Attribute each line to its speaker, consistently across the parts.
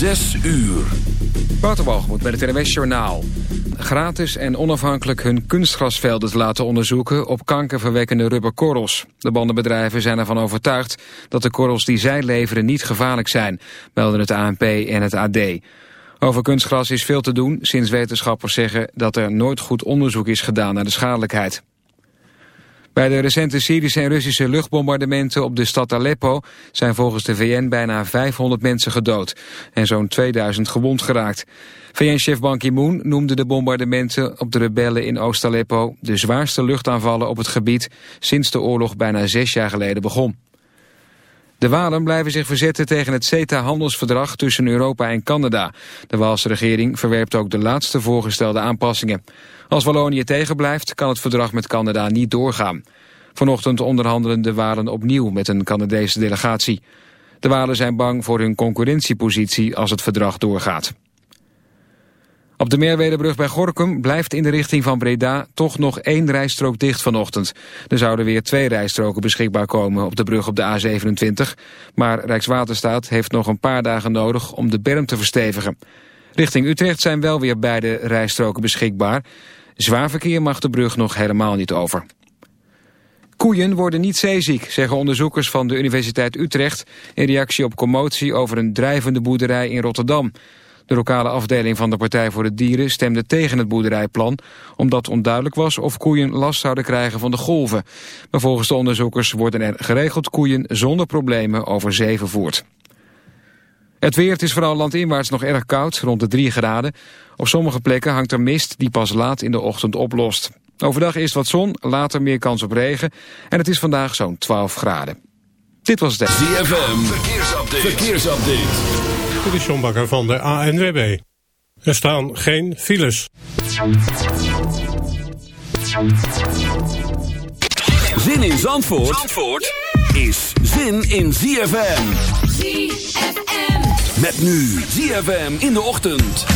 Speaker 1: Zes uur.
Speaker 2: Waterbalgemoed met het NWS Journaal. Gratis en onafhankelijk hun kunstgrasvelden te laten onderzoeken... op kankerverwekkende rubberkorrels. De bandenbedrijven zijn ervan overtuigd... dat de korrels die zij leveren niet gevaarlijk zijn... melden het ANP en het AD. Over kunstgras is veel te doen... sinds wetenschappers zeggen dat er nooit goed onderzoek is gedaan... naar de schadelijkheid. Bij de recente Syrische en Russische luchtbombardementen op de stad Aleppo zijn volgens de VN bijna 500 mensen gedood en zo'n 2000 gewond geraakt. VN-chef Ban Ki-moon noemde de bombardementen op de rebellen in Oost-Aleppo de zwaarste luchtaanvallen op het gebied sinds de oorlog bijna zes jaar geleden begon. De Walen blijven zich verzetten tegen het CETA-handelsverdrag tussen Europa en Canada. De Waalse regering verwerpt ook de laatste voorgestelde aanpassingen. Als Wallonië tegenblijft, kan het verdrag met Canada niet doorgaan. Vanochtend onderhandelen de Walen opnieuw met een Canadese delegatie. De Walen zijn bang voor hun concurrentiepositie als het verdrag doorgaat. Op de Meerwedebrug bij Gorkum blijft in de richting van Breda toch nog één rijstrook dicht vanochtend. Er zouden weer twee rijstroken beschikbaar komen op de brug op de A27. Maar Rijkswaterstaat heeft nog een paar dagen nodig om de berm te verstevigen. Richting Utrecht zijn wel weer beide rijstroken beschikbaar. Zwaar verkeer mag de brug nog helemaal niet over. Koeien worden niet zeeziek, zeggen onderzoekers van de Universiteit Utrecht... in reactie op commotie over een drijvende boerderij in Rotterdam. De lokale afdeling van de Partij voor de Dieren stemde tegen het boerderijplan... omdat onduidelijk was of koeien last zouden krijgen van de golven. Maar volgens de onderzoekers worden er geregeld koeien zonder problemen over zee vervoerd. Het weer, het is vooral landinwaarts nog erg koud, rond de 3 graden. Op sommige plekken hangt er mist die pas laat in de ochtend oplost. Overdag is wat zon, later meer kans op regen. En het is vandaag zo'n 12 graden. Dit was het.
Speaker 1: ZFM, verkeersupdate. verkeersupdate.
Speaker 3: Dit is John Bakker van de ANWB. Er staan geen files.
Speaker 1: Zin in Zandvoort, Zandvoort is zin in ZFM. ZFM. Met nu ZFM in de ochtend.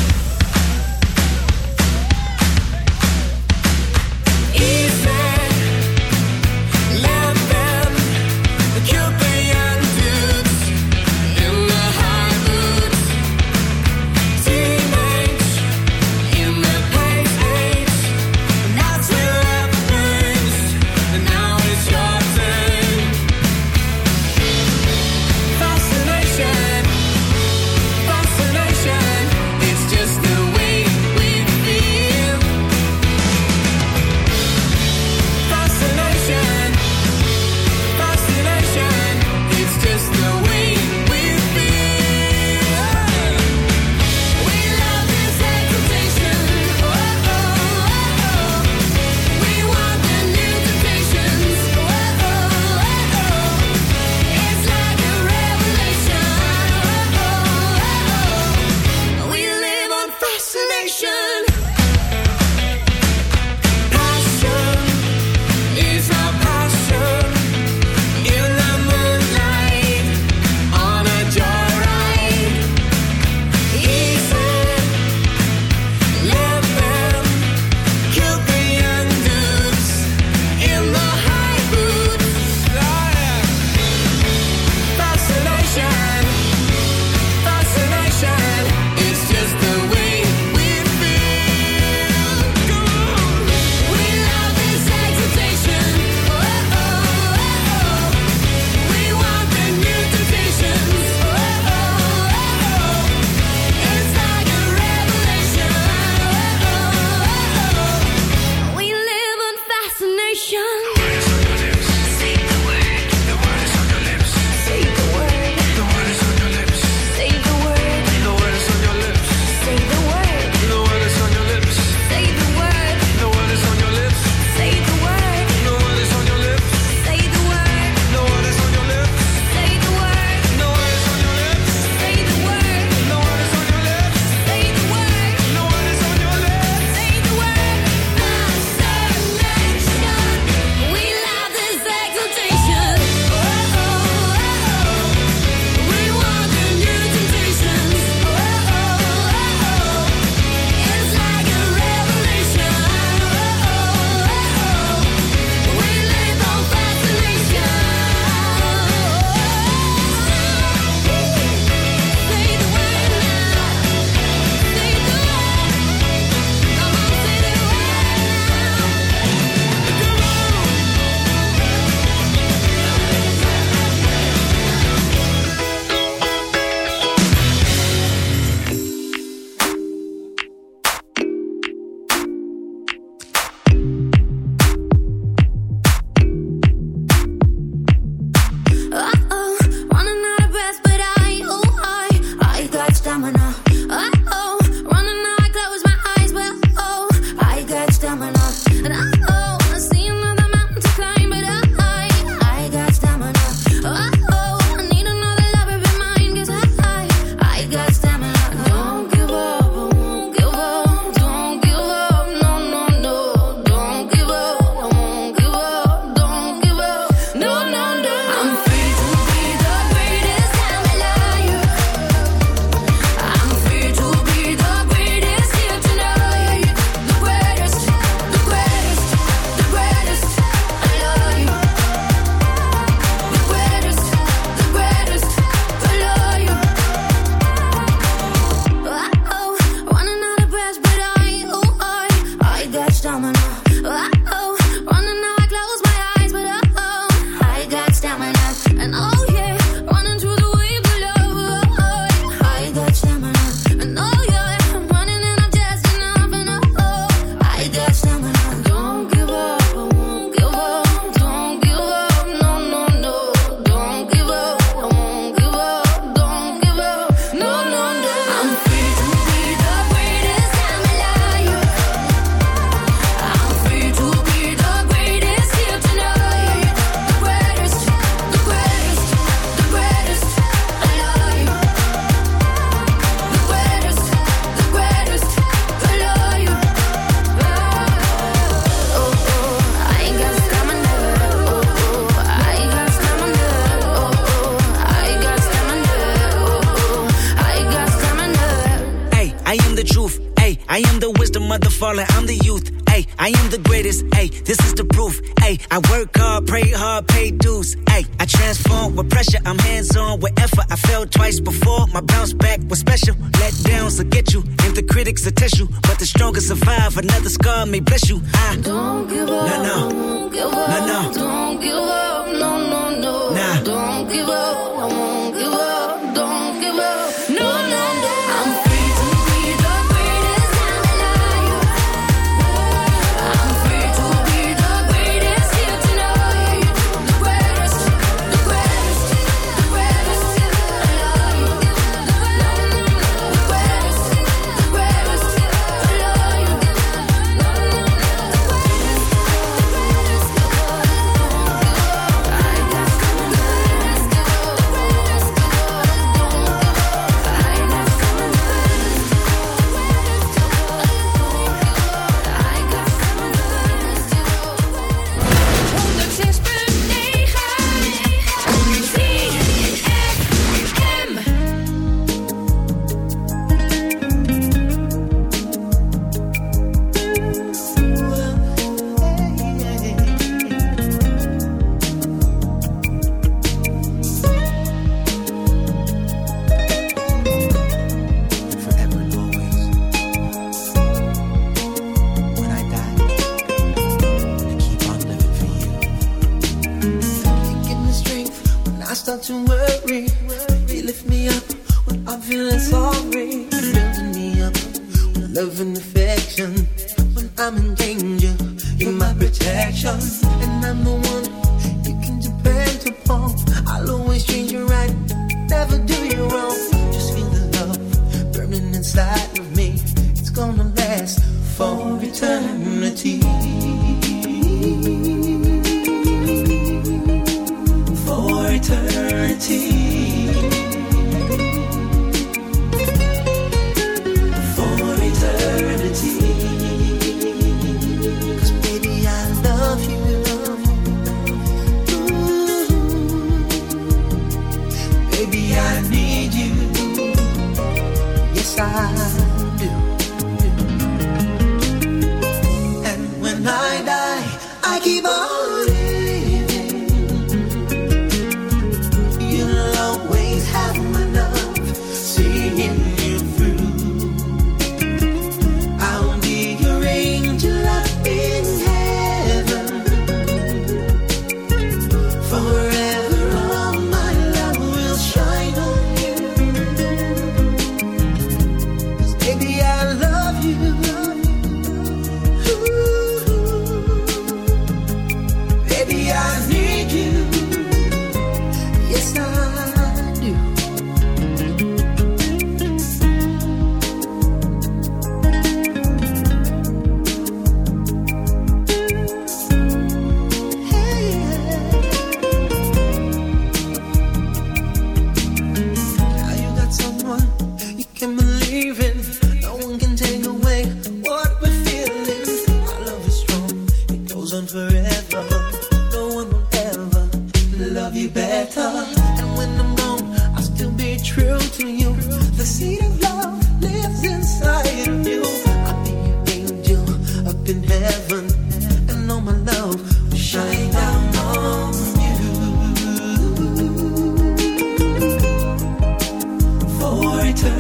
Speaker 4: was special. Let downs will get you, and the critics will test you. But the strongest survive, another scar may bless you. I
Speaker 5: don't give up. No, no. Don't give up. No, no. Don't give up. No, no, no. Nah. Don't give up. I won't
Speaker 6: feeling sorry. Building me up with love and affection. When I'm in danger, you're my protection. And I'm the one you can depend upon. I'll always treat you right, never do you wrong. Just feel the love burning inside.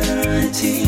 Speaker 6: eternity.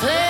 Speaker 7: 对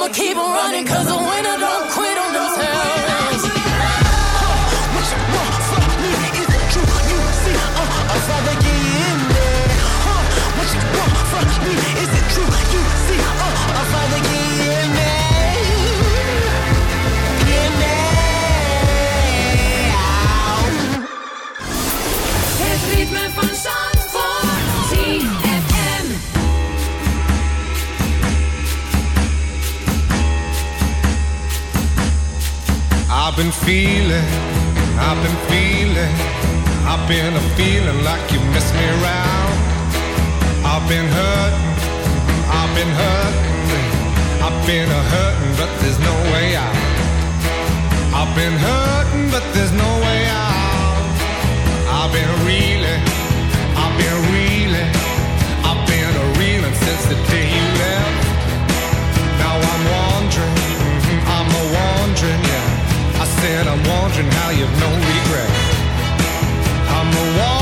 Speaker 7: Keep on running cause the winner don't
Speaker 8: I've been feeling, I've been feeling, I've been a feeling like you miss me around. I've been hurting, I've been hurting, I've been a hurting, but there's no way out. I've been hurting, but there's no way out. I've been reeling, I've been reeling, I've been a reeling since the day said I'm wondering how you've no regret. I'm wondering how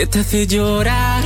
Speaker 9: que te hace llorar.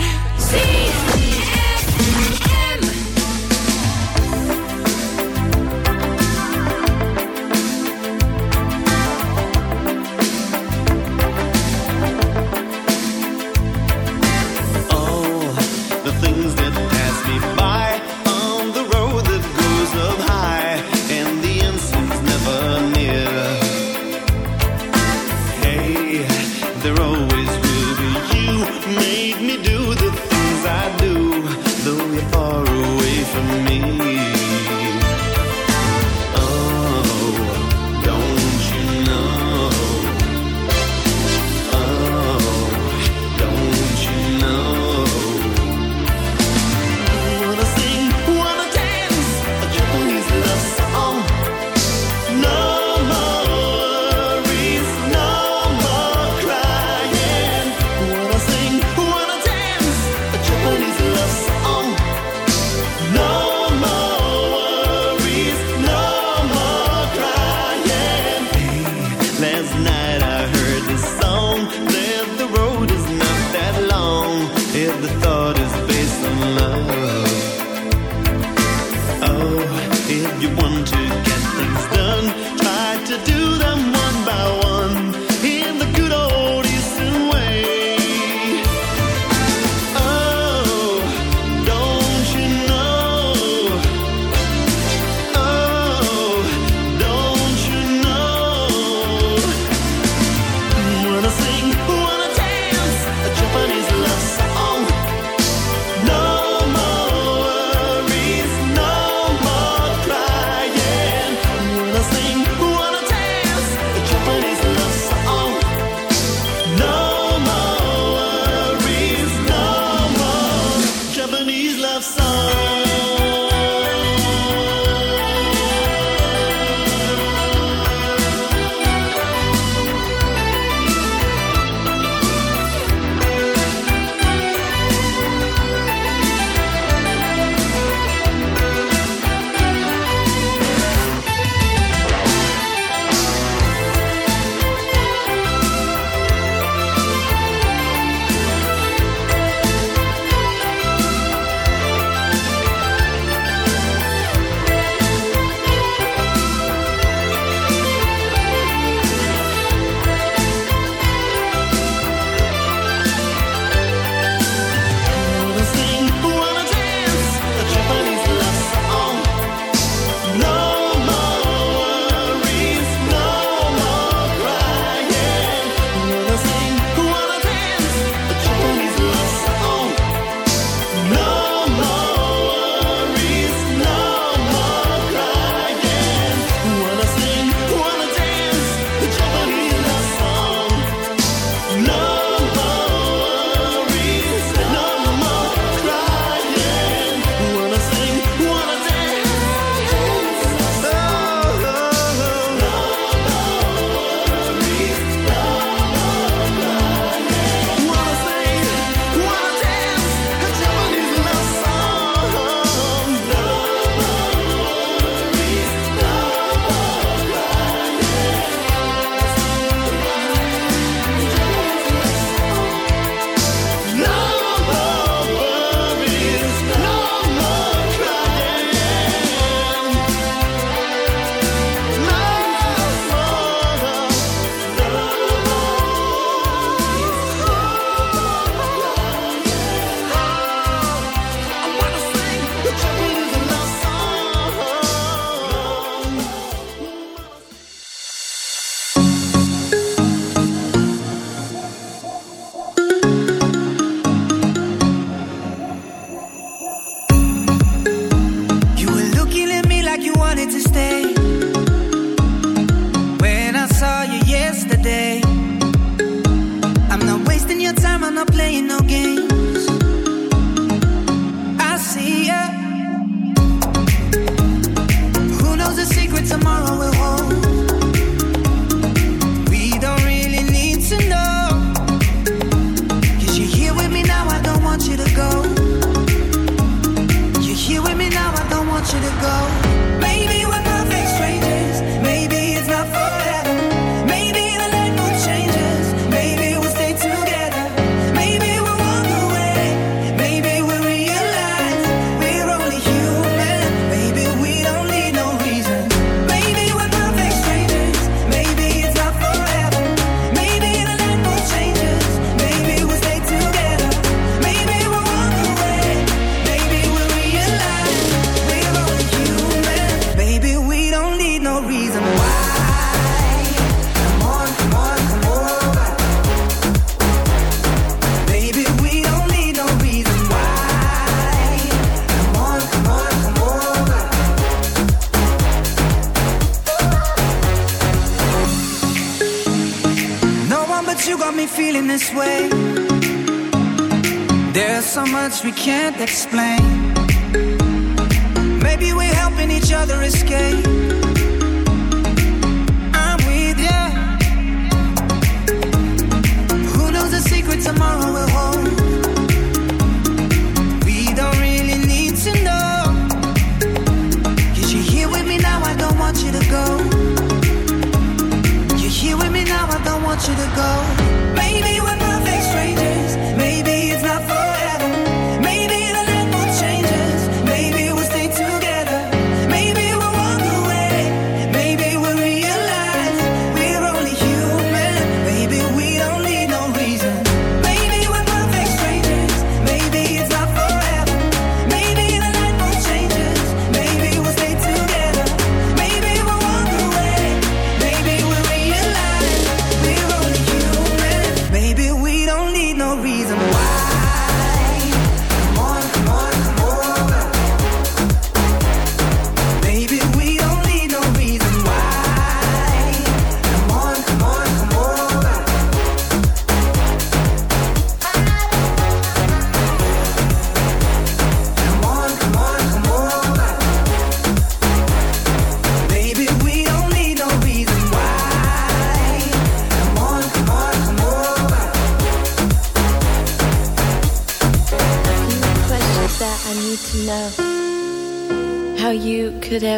Speaker 6: explain.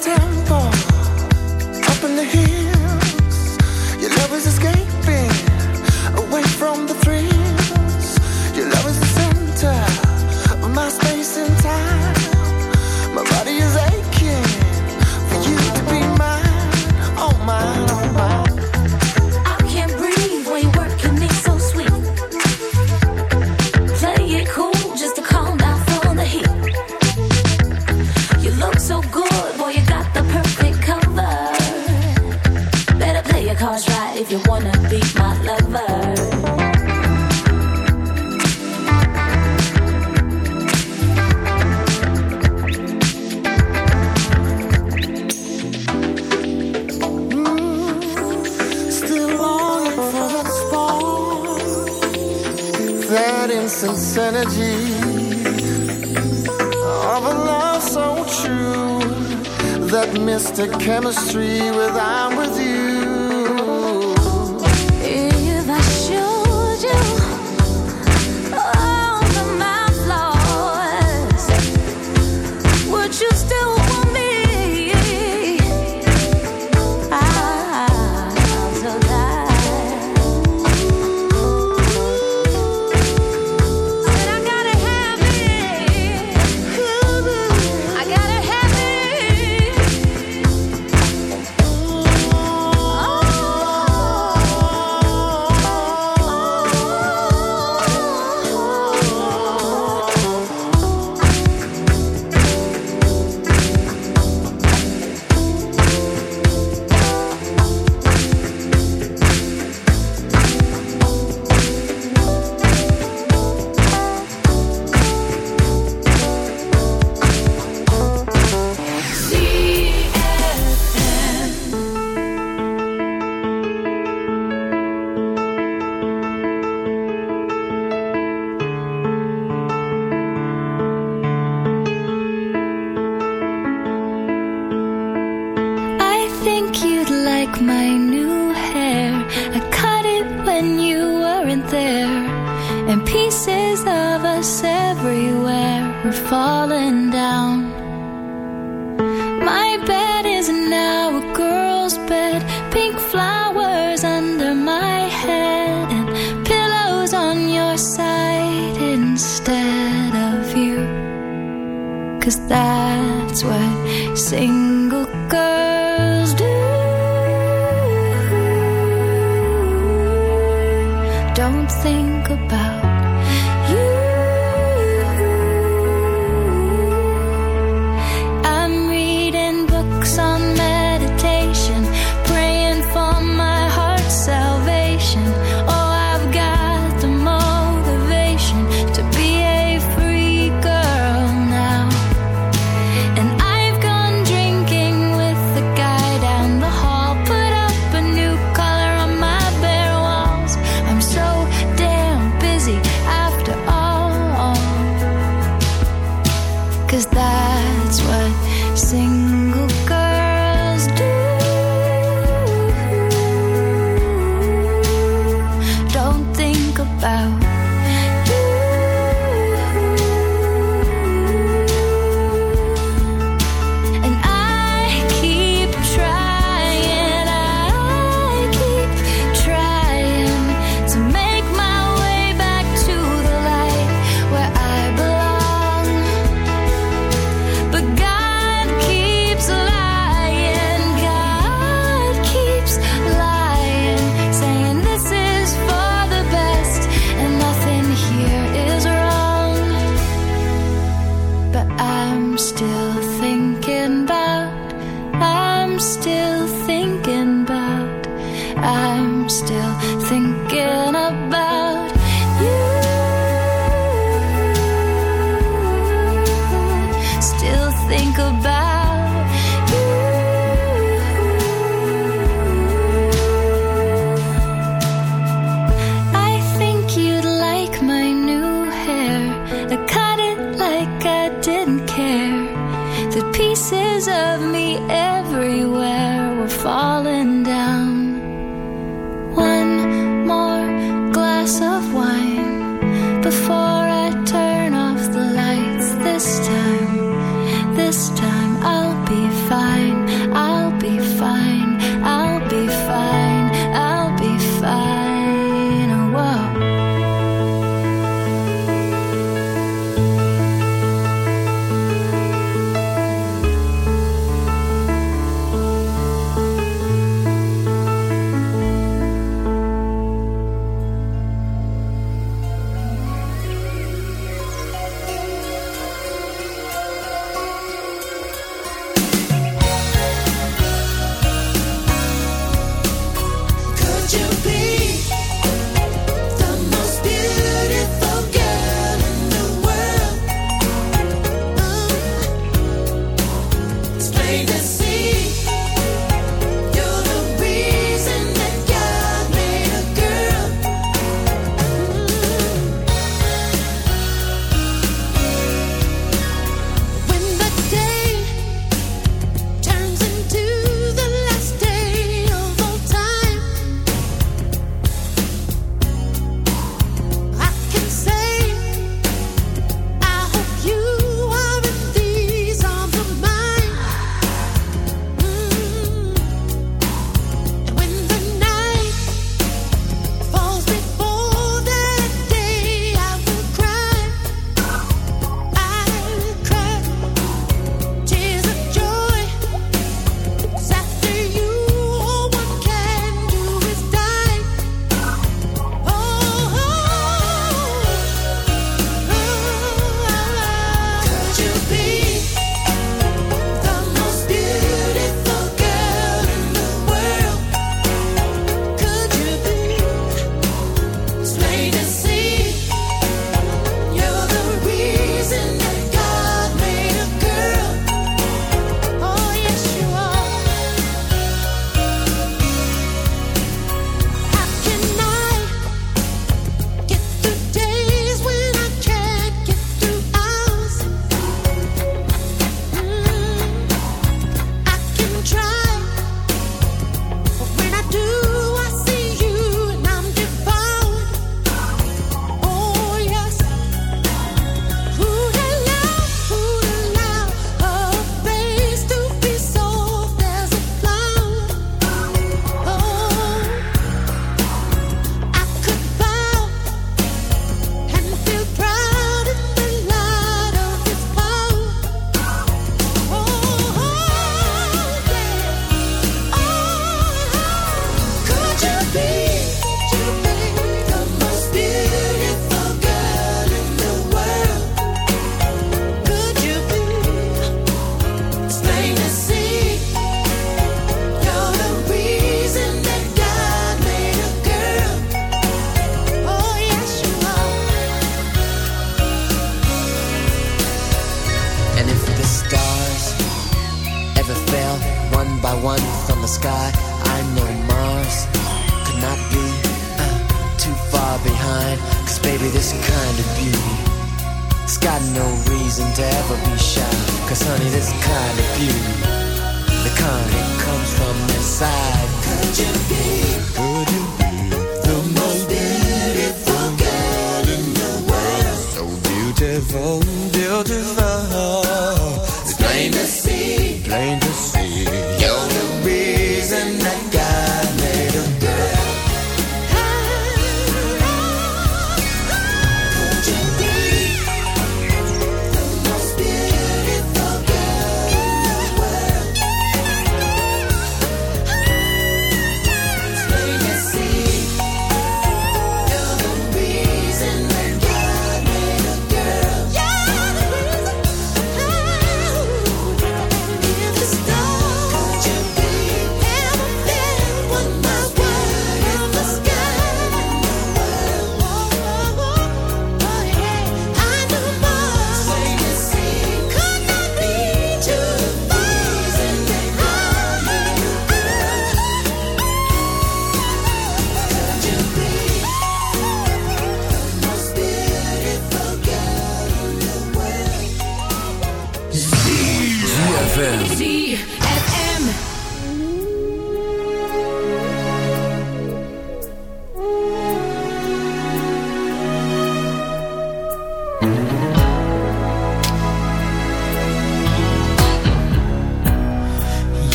Speaker 10: tempo up in the heat. chemistry without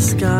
Speaker 11: sky.